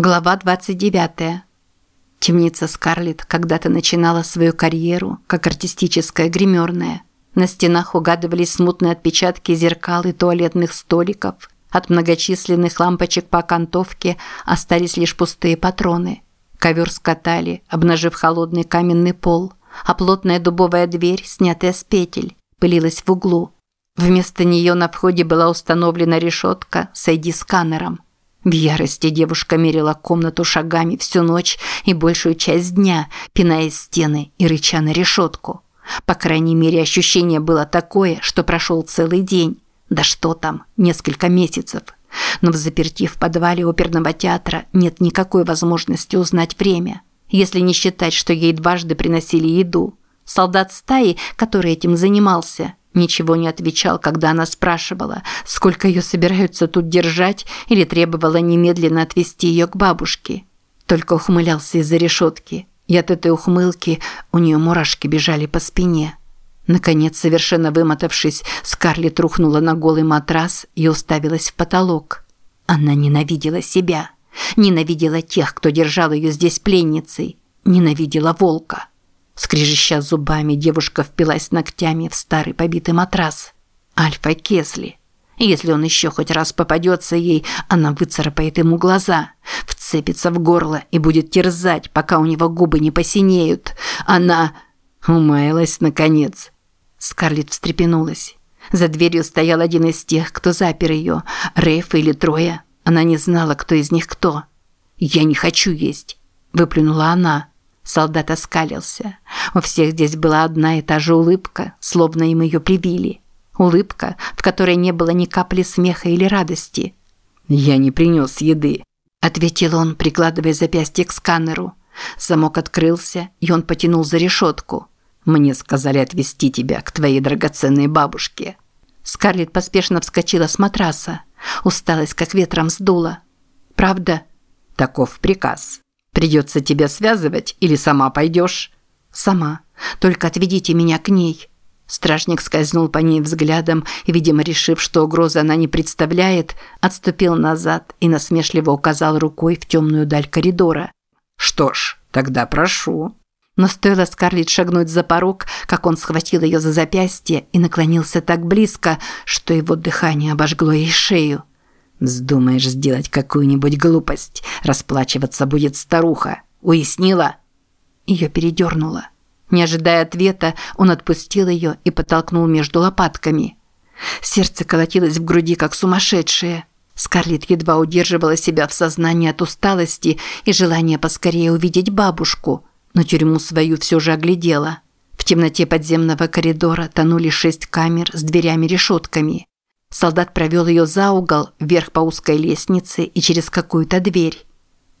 Глава 29. Темница Скарлетт когда-то начинала свою карьеру как артистическая гримерная. На стенах угадывались смутные отпечатки зеркал и туалетных столиков. От многочисленных лампочек по окантовке остались лишь пустые патроны. Ковер скатали, обнажив холодный каменный пол, а плотная дубовая дверь, снятая с петель, пылилась в углу. Вместо нее на входе была установлена решетка с ID-сканером – в ярости девушка мерила комнату шагами всю ночь и большую часть дня, пиная стены и рыча на решетку. По крайней мере, ощущение было такое, что прошел целый день. Да что там, несколько месяцев. Но в заперти в подвале оперного театра нет никакой возможности узнать время, если не считать, что ей дважды приносили еду. Солдат стаи, который этим занимался, Ничего не отвечал, когда она спрашивала, сколько ее собираются тут держать, или требовала немедленно отвезти ее к бабушке. Только ухмылялся из-за решетки, и от этой ухмылки у нее мурашки бежали по спине. Наконец, совершенно вымотавшись, Скарлетт рухнула на голый матрас и уставилась в потолок. Она ненавидела себя, ненавидела тех, кто держал ее здесь пленницей, ненавидела волка. Скрежеща зубами, девушка впилась ногтями в старый побитый матрас. Альфа Кесли. Если он еще хоть раз попадется ей, она выцарапает ему глаза, вцепится в горло и будет терзать, пока у него губы не посинеют. Она умаялась наконец. Скарлетт встрепенулась. За дверью стоял один из тех, кто запер ее, Рейф или Троя. Она не знала, кто из них кто. «Я не хочу есть», – выплюнула она. Солдат оскалился. У всех здесь была одна и та же улыбка, словно им ее привили. Улыбка, в которой не было ни капли смеха или радости. «Я не принес еды», – ответил он, прикладывая запястье к сканеру. Замок открылся, и он потянул за решетку. «Мне сказали отвезти тебя к твоей драгоценной бабушке». Скарлетт поспешно вскочила с матраса. Усталость как ветром сдула. «Правда?» «Таков приказ». Придется тебя связывать или сама пойдешь?» «Сама. Только отведите меня к ней». Стражник скользнул по ней взглядом и, видимо, решив, что угрозы она не представляет, отступил назад и насмешливо указал рукой в темную даль коридора. «Что ж, тогда прошу». Но стоило Скарлетт шагнуть за порог, как он схватил ее за запястье и наклонился так близко, что его дыхание обожгло ей шею. Вздумаешь сделать какую-нибудь глупость, расплачиваться будет старуха. Уяснила? Ее передернуло. Не ожидая ответа, он отпустил ее и подтолкнул между лопатками. Сердце колотилось в груди, как сумасшедшее. Скарлетт едва удерживала себя в сознании от усталости и желания поскорее увидеть бабушку, но тюрьму свою все же оглядела. В темноте подземного коридора тонули шесть камер с дверями-решетками. Солдат провел ее за угол, вверх по узкой лестнице и через какую-то дверь.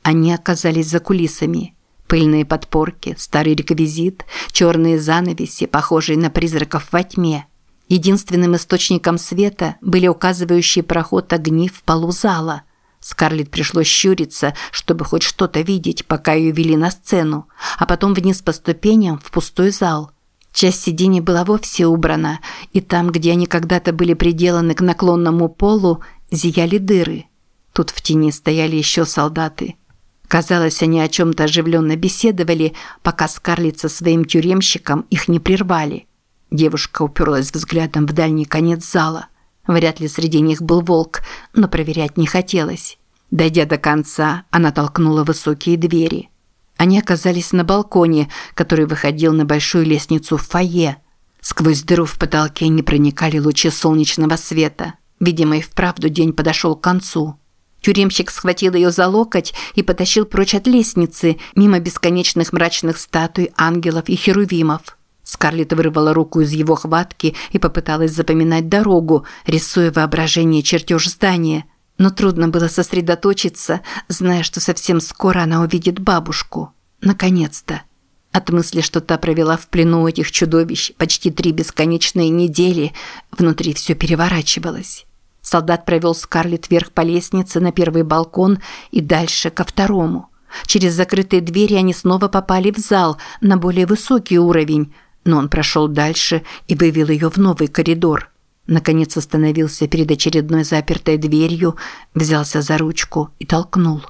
Они оказались за кулисами. Пыльные подпорки, старый реквизит, черные занавеси, похожие на призраков во тьме. Единственным источником света были указывающие проход огни в полу зала. Скарлетт пришлось щуриться, чтобы хоть что-то видеть, пока ее вели на сцену, а потом вниз по ступеням в пустой зал – Часть сидений была вовсе убрана, и там, где они когда-то были приделаны к наклонному полу, зияли дыры. Тут в тени стояли еще солдаты. Казалось, они о чем-то оживленно беседовали, пока Скарлетт со своим тюремщиком их не прервали. Девушка уперлась взглядом в дальний конец зала. Вряд ли среди них был волк, но проверять не хотелось. Дойдя до конца, она толкнула высокие двери – они оказались на балконе, который выходил на большую лестницу в фойе. Сквозь дыру в потолке не проникали лучи солнечного света. Видимо, и вправду день подошел к концу. Тюремщик схватил ее за локоть и потащил прочь от лестницы, мимо бесконечных мрачных статуй, ангелов и херувимов. Скарлетт вырвала руку из его хватки и попыталась запоминать дорогу, рисуя воображение чертеж здания – но трудно было сосредоточиться, зная, что совсем скоро она увидит бабушку. Наконец-то. От мысли, что та провела в плену этих чудовищ почти три бесконечные недели, внутри все переворачивалось. Солдат провел Скарлетт вверх по лестнице на первый балкон и дальше ко второму. Через закрытые двери они снова попали в зал на более высокий уровень, но он прошел дальше и вывел ее в новый коридор. Наконец остановился перед очередной запертой дверью, взялся за ручку и толкнул.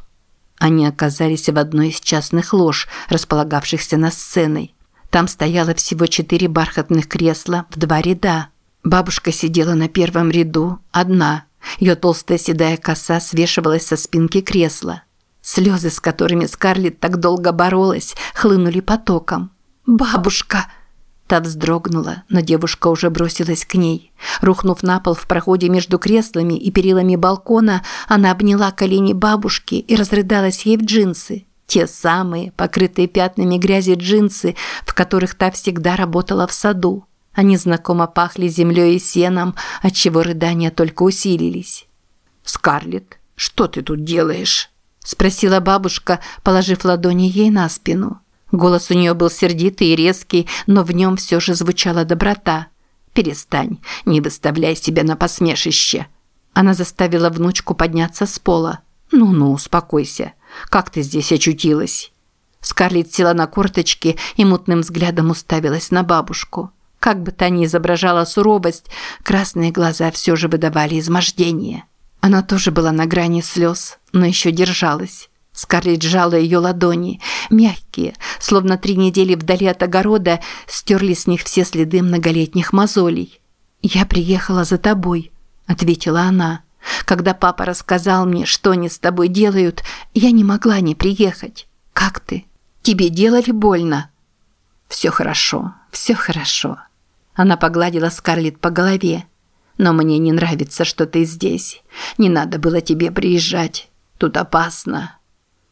Они оказались в одной из частных лож, располагавшихся на сценой. Там стояло всего четыре бархатных кресла в два ряда. Бабушка сидела на первом ряду, одна. Ее толстая седая коса свешивалась со спинки кресла. Слезы, с которыми Скарлетт так долго боролась, хлынули потоком. «Бабушка!» Та вздрогнула, но девушка уже бросилась к ней. Рухнув на пол в проходе между креслами и перилами балкона, она обняла колени бабушки и разрыдалась ей в джинсы. Те самые, покрытые пятнами грязи джинсы, в которых та всегда работала в саду. Они знакомо пахли землей и сеном, отчего рыдания только усилились. «Скарлетт, что ты тут делаешь?» – спросила бабушка, положив ладони ей на спину. Голос у нее был сердитый и резкий, но в нем все же звучала доброта. «Перестань, не выставляй себя на посмешище». Она заставила внучку подняться с пола. «Ну-ну, успокойся. Как ты здесь очутилась?» Скарлетт села на корточки и мутным взглядом уставилась на бабушку. Как бы та ни изображала суровость, красные глаза все же выдавали измождение. Она тоже была на грани слез, но еще держалась. Скарлетт сжала ее ладони, мягкие, словно три недели вдали от огорода, стерли с них все следы многолетних мозолей. «Я приехала за тобой», – ответила она. «Когда папа рассказал мне, что они с тобой делают, я не могла не приехать. Как ты? Тебе делали больно?» «Все хорошо, все хорошо». Она погладила Скарлетт по голове. «Но мне не нравится, что ты здесь. Не надо было тебе приезжать. Тут опасно».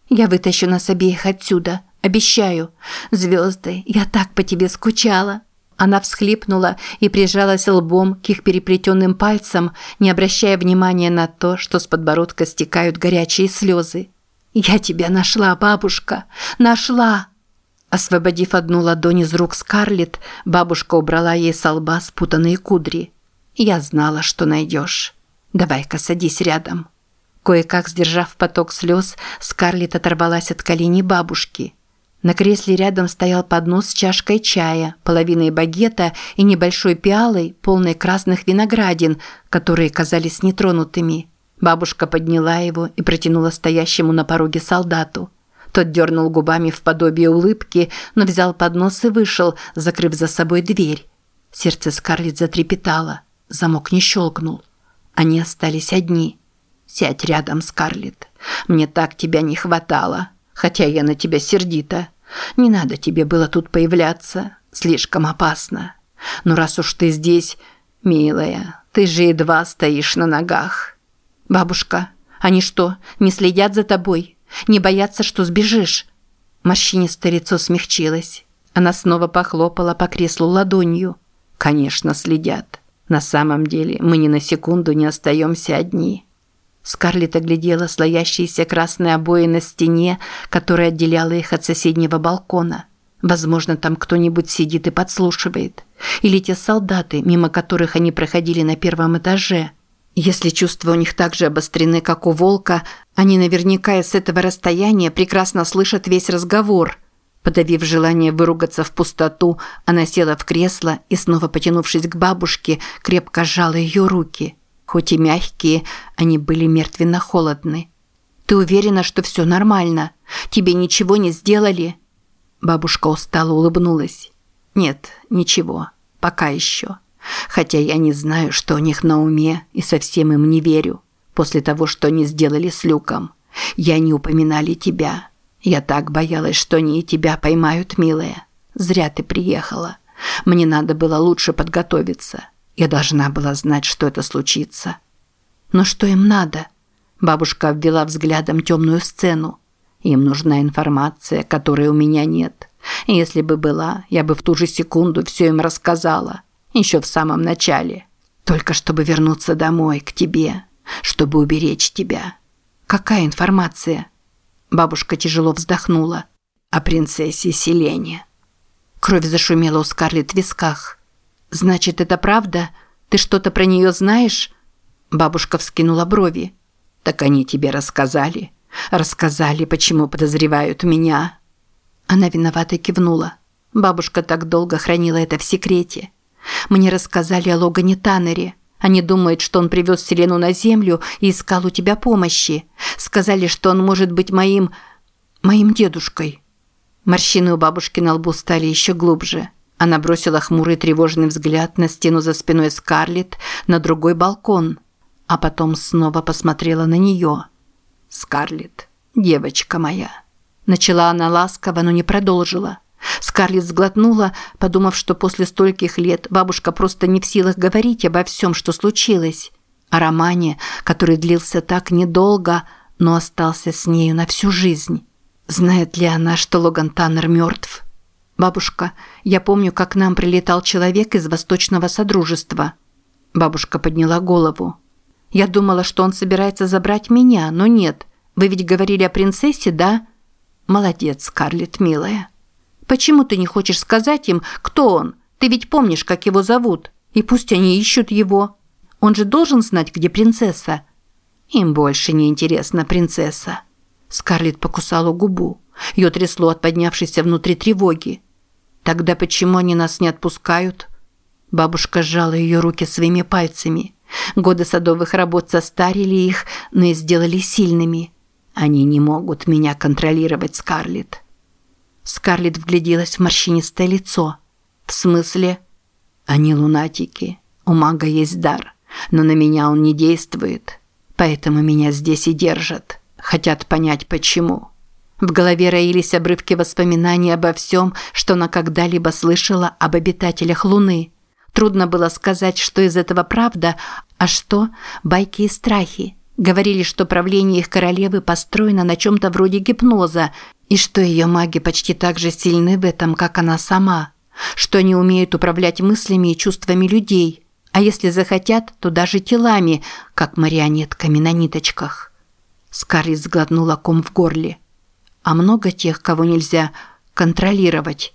Я вытащу нас обеих отсюда, обещаю. Звезды, я так по тебе скучала». Она всхлипнула и прижалась лбом к их переплетенным пальцам, не обращая внимания на то, что с подбородка стекают горячие слезы. «Я тебя нашла, бабушка! Нашла!» Освободив одну ладонь из рук Скарлетт, бабушка убрала ей с лба спутанные кудри. «Я знала, что найдешь. Давай-ка садись рядом». Кое-как сдержав поток слез, Скарлетт оторвалась от коленей бабушки. На кресле рядом стоял поднос с чашкой чая, половиной багета и небольшой пиалой, полной красных виноградин, которые казались нетронутыми. Бабушка подняла его и протянула стоящему на пороге солдату. Тот дернул губами в подобие улыбки, но взял поднос и вышел, закрыв за собой дверь. Сердце Скарлетт затрепетало. Замок не щелкнул. Они остались одни. Сядь рядом, Скарлетт. Мне так тебя не хватало, хотя я на тебя сердита. Не надо тебе было тут появляться, слишком опасно. Но раз уж ты здесь, милая, ты же едва стоишь на ногах. Бабушка, они что, не следят за тобой? Не боятся, что сбежишь? Морщинистое лицо смягчилось. Она снова похлопала по креслу ладонью. Конечно, следят. На самом деле мы ни на секунду не остаемся одни. Скарлетт оглядела слоящиеся красные обои на стене, которая отделяла их от соседнего балкона. Возможно, там кто-нибудь сидит и подслушивает. Или те солдаты, мимо которых они проходили на первом этаже. Если чувства у них так же обострены, как у волка, они наверняка из этого расстояния прекрасно слышат весь разговор. Подавив желание выругаться в пустоту, она села в кресло и, снова потянувшись к бабушке, крепко сжала ее руки – Хоть и мягкие, они были мертвенно-холодны. «Ты уверена, что все нормально? Тебе ничего не сделали?» Бабушка устало улыбнулась. «Нет, ничего. Пока еще. Хотя я не знаю, что у них на уме, и совсем им не верю. После того, что они сделали с Люком. Я не упоминали тебя. Я так боялась, что они и тебя поймают, милая. Зря ты приехала. Мне надо было лучше подготовиться. Я должна была знать, что это случится. Но что им надо? Бабушка обвела взглядом темную сцену. Им нужна информация, которой у меня нет. Если бы была, я бы в ту же секунду все им рассказала. Еще в самом начале. Только чтобы вернуться домой, к тебе. Чтобы уберечь тебя. Какая информация? Бабушка тяжело вздохнула. О принцессе Селене. Кровь зашумела у Скарлетт в висках. «Значит, это правда? Ты что-то про нее знаешь?» Бабушка вскинула брови. «Так они тебе рассказали? Рассказали, почему подозревают меня?» Она виновато кивнула. Бабушка так долго хранила это в секрете. Мне рассказали о Логане Таннере, Они думают, что он привез Селену на землю и искал у тебя помощи. Сказали, что он может быть моим... моим дедушкой». Морщины у бабушки на лбу стали еще глубже. Она бросила хмурый тревожный взгляд на стену за спиной Скарлетт, на другой балкон, а потом снова посмотрела на нее. «Скарлетт, девочка моя». Начала она ласково, но не продолжила. Скарлетт сглотнула, подумав, что после стольких лет бабушка просто не в силах говорить обо всем, что случилось. О романе, который длился так недолго, но остался с нею на всю жизнь. Знает ли она, что Логан Таннер мертв? Бабушка, я помню, как к нам прилетал человек из Восточного Содружества. Бабушка подняла голову. Я думала, что он собирается забрать меня, но нет. Вы ведь говорили о принцессе, да? Молодец, Скарлетт, милая. Почему ты не хочешь сказать им, кто он? Ты ведь помнишь, как его зовут. И пусть они ищут его. Он же должен знать, где принцесса. Им больше не интересна принцесса. Скарлетт покусала губу. Ее трясло от поднявшейся внутри тревоги. «Тогда почему они нас не отпускают?» Бабушка сжала ее руки своими пальцами. Годы садовых работ состарили их, но и сделали сильными. Они не могут меня контролировать, Скарлетт. Скарлетт вгляделась в морщинистое лицо. «В смысле?» «Они лунатики. У мага есть дар, но на меня он не действует, поэтому меня здесь и держат». Хотят понять, почему. В голове роились обрывки воспоминаний обо всем, что она когда-либо слышала об обитателях Луны. Трудно было сказать, что из этого правда, а что – байки и страхи. Говорили, что правление их королевы построено на чем-то вроде гипноза, и что ее маги почти так же сильны в этом, как она сама. Что они умеют управлять мыслями и чувствами людей, а если захотят, то даже телами, как марионетками на ниточках. Скарлетт сглотнула ком в горле. А много тех, кого нельзя контролировать?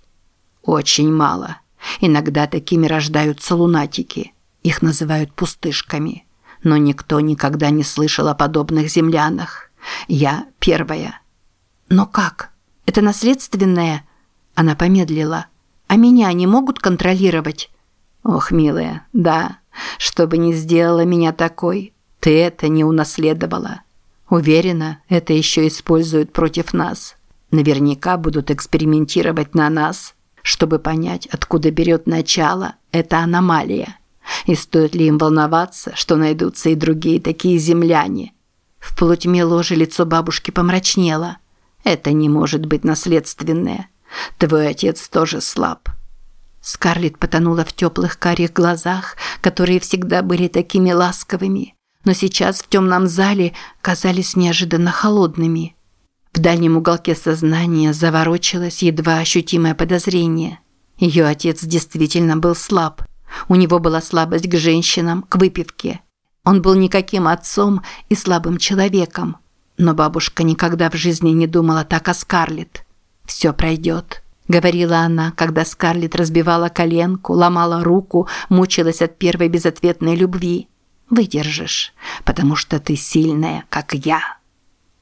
Очень мало. Иногда такими рождаются лунатики. Их называют пустышками. Но никто никогда не слышал о подобных землянах. Я первая. Но как? Это наследственное? Она помедлила. А меня они могут контролировать? Ох, милая, да. Что бы ни сделала меня такой, ты это не унаследовала. Уверена, это еще используют против нас. Наверняка будут экспериментировать на нас, чтобы понять, откуда берет начало эта аномалия. И стоит ли им волноваться, что найдутся и другие такие земляне? В полутьме ложи лицо бабушки помрачнело. Это не может быть наследственное. Твой отец тоже слаб. Скарлетт потонула в теплых карих глазах, которые всегда были такими ласковыми но сейчас в темном зале казались неожиданно холодными. В дальнем уголке сознания заворочилось едва ощутимое подозрение. Ее отец действительно был слаб. У него была слабость к женщинам, к выпивке. Он был никаким отцом и слабым человеком. Но бабушка никогда в жизни не думала так о Скарлетт. «Все пройдет», – говорила она, когда Скарлетт разбивала коленку, ломала руку, мучилась от первой безответной любви – Выдержишь, потому что ты сильная, как я».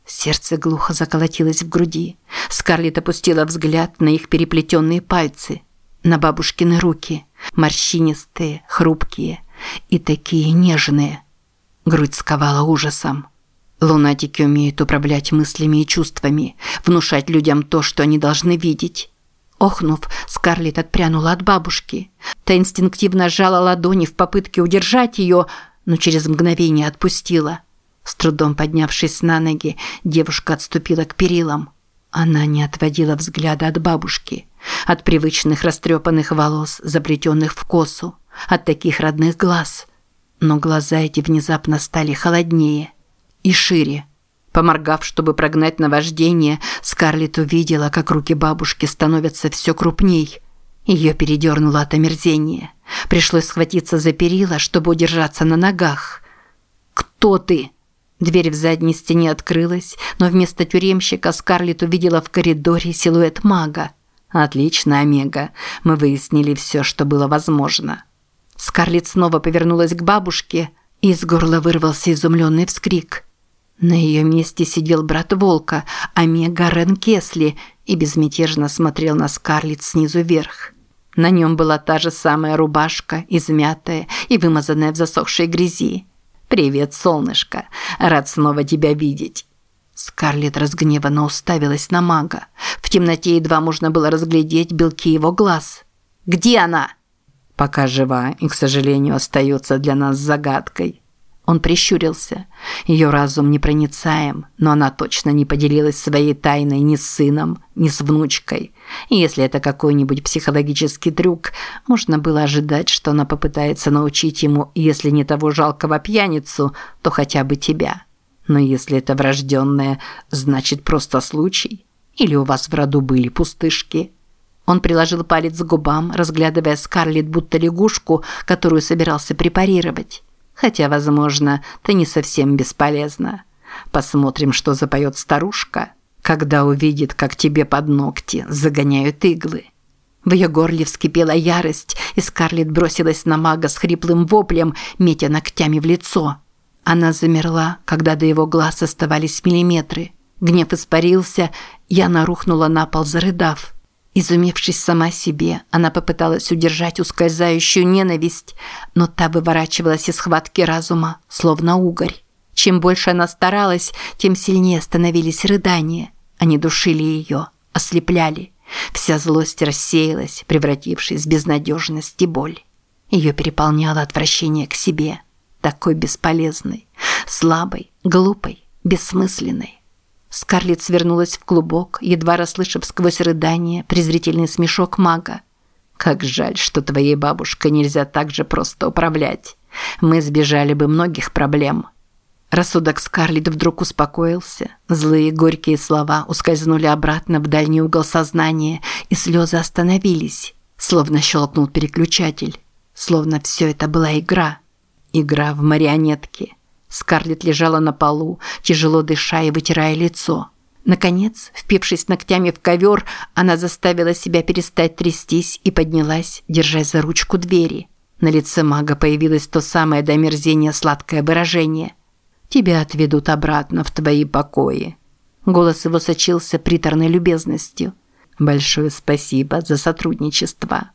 Сердце глухо заколотилось в груди. Скарлетт опустила взгляд на их переплетенные пальцы, на бабушкины руки, морщинистые, хрупкие и такие нежные. Грудь сковала ужасом. Лунатики умеют управлять мыслями и чувствами, внушать людям то, что они должны видеть. Охнув, Скарлетт отпрянула от бабушки. Та инстинктивно сжала ладони в попытке удержать ее, но через мгновение отпустила. С трудом поднявшись на ноги, девушка отступила к перилам. Она не отводила взгляда от бабушки, от привычных растрепанных волос, заплетенных в косу, от таких родных глаз. Но глаза эти внезапно стали холоднее и шире. Поморгав, чтобы прогнать наваждение, Скарлетт увидела, как руки бабушки становятся все крупней – ее передернуло от омерзения. Пришлось схватиться за перила, чтобы удержаться на ногах. «Кто ты?» Дверь в задней стене открылась, но вместо тюремщика Скарлетт увидела в коридоре силуэт мага. «Отлично, Омега. Мы выяснили все, что было возможно». Скарлетт снова повернулась к бабушке, и из горла вырвался изумленный вскрик. На ее месте сидел брат Волка, Омега Рен Кесли, и безмятежно смотрел на Скарлетт снизу вверх. На нем была та же самая рубашка, измятая и вымазанная в засохшей грязи. «Привет, солнышко! Рад снова тебя видеть!» Скарлетт разгневанно уставилась на мага. В темноте едва можно было разглядеть белки его глаз. «Где она?» «Пока жива и, к сожалению, остается для нас загадкой». Он прищурился. Ее разум непроницаем, но она точно не поделилась своей тайной ни с сыном, ни с внучкой. И если это какой-нибудь психологический трюк, можно было ожидать, что она попытается научить ему, если не того жалкого пьяницу, то хотя бы тебя. Но если это врожденное, значит просто случай. Или у вас в роду были пустышки? Он приложил палец к губам, разглядывая Скарлетт будто лягушку, которую собирался препарировать. Хотя, возможно, ты не совсем бесполезна. Посмотрим, что запоет старушка, когда увидит, как тебе под ногти загоняют иглы. В ее горле вскипела ярость, и Скарлетт бросилась на мага с хриплым воплем, метя ногтями в лицо. Она замерла, когда до его глаз оставались миллиметры. Гнев испарился, и она рухнула на пол, зарыдав. Изумившись сама себе, она попыталась удержать ускользающую ненависть, но та выворачивалась из схватки разума, словно угорь. Чем больше она старалась, тем сильнее становились рыдания. Они душили ее, ослепляли. Вся злость рассеялась, превратившись в безнадежность и боль. Ее переполняло отвращение к себе, такой бесполезной, слабой, глупой, бессмысленной. Скарлетт свернулась в клубок, едва расслышав сквозь рыдание презрительный смешок мага. «Как жаль, что твоей бабушкой нельзя так же просто управлять. Мы сбежали бы многих проблем». Рассудок Скарлетт вдруг успокоился. Злые горькие слова ускользнули обратно в дальний угол сознания, и слезы остановились, словно щелкнул переключатель. Словно все это была игра. Игра в марионетки – Скарлетт лежала на полу, тяжело дыша и вытирая лицо. Наконец, впившись ногтями в ковер, она заставила себя перестать трястись и поднялась, держась за ручку двери. На лице мага появилось то самое до омерзения сладкое выражение. «Тебя отведут обратно в твои покои». Голос его сочился приторной любезностью. «Большое спасибо за сотрудничество».